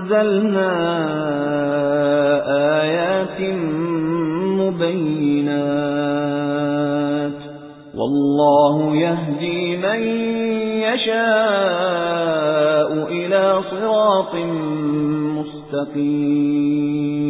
أنزلنا آيات مبينات. والله يهدي من يشاء إلى صراط مستقيم.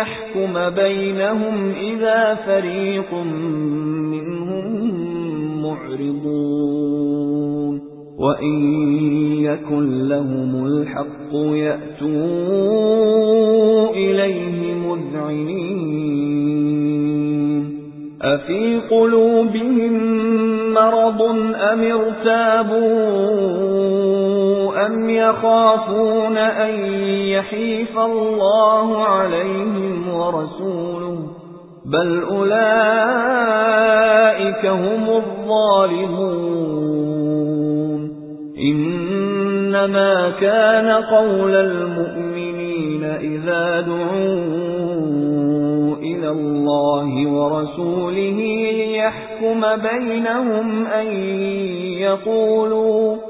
ليحكم بينهم إذا فريق منهم معرضون. وإن يكن لهم الحق يأتوا إليه مذعنين. أفي قلوبهم مرض أم ارتابوا؟ أم يخافون أن يحيف الله عليهم ورسوله بل أولئك هم الظالمون إنما كان قول المؤمنين إذا دعوا إلى الله ورسوله ليحكم بينهم أن يقولوا